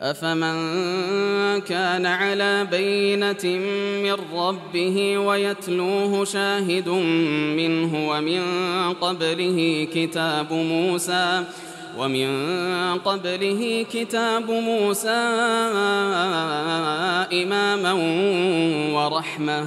أفمن كان على بينة من ربه ويتلوه شاهد منه ومن قبله كتاب موسى ومن قبله كتاب موسى إماما ورحمة